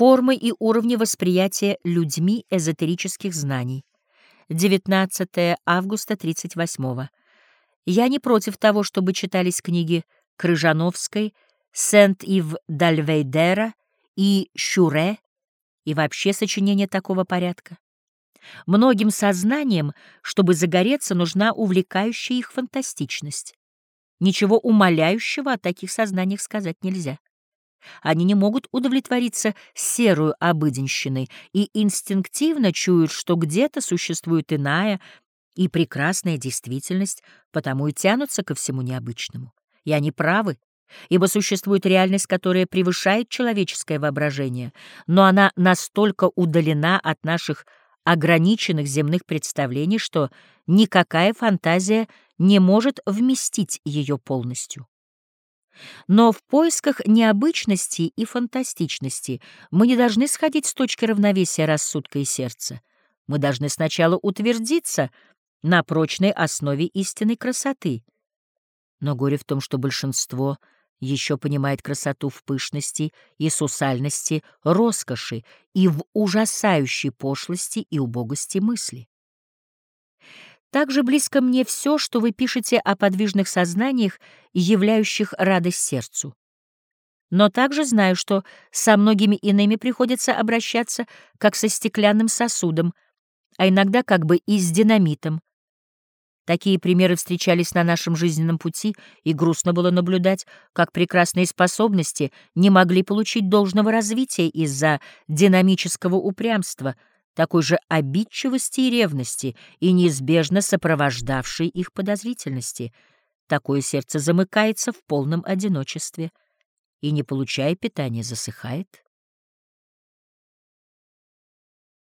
формы и уровни восприятия людьми эзотерических знаний. 19 августа 38 -го. Я не против того, чтобы читались книги Крыжановской, Сент-Ив Дальвейдера и Щуре, и вообще сочинения такого порядка. Многим сознаниям, чтобы загореться, нужна увлекающая их фантастичность. Ничего умоляющего о таких сознаниях сказать нельзя. Они не могут удовлетвориться серую обыденщиной и инстинктивно чуют, что где-то существует иная и прекрасная действительность, потому и тянутся ко всему необычному. И они правы, ибо существует реальность, которая превышает человеческое воображение, но она настолько удалена от наших ограниченных земных представлений, что никакая фантазия не может вместить ее полностью. Но в поисках необычности и фантастичности мы не должны сходить с точки равновесия рассудка и сердца. Мы должны сначала утвердиться на прочной основе истинной красоты. Но горе в том, что большинство — еще понимает красоту в пышности и сусальности роскоши и в ужасающей пошлости и убогости мысли. Также близко мне все, что вы пишете о подвижных сознаниях, являющих радость сердцу. Но также знаю, что со многими иными приходится обращаться как со стеклянным сосудом, а иногда как бы и с динамитом, Такие примеры встречались на нашем жизненном пути, и грустно было наблюдать, как прекрасные способности не могли получить должного развития из-за динамического упрямства, такой же обидчивости и ревности, и неизбежно сопровождавшей их подозрительности. Такое сердце замыкается в полном одиночестве и, не получая питания, засыхает.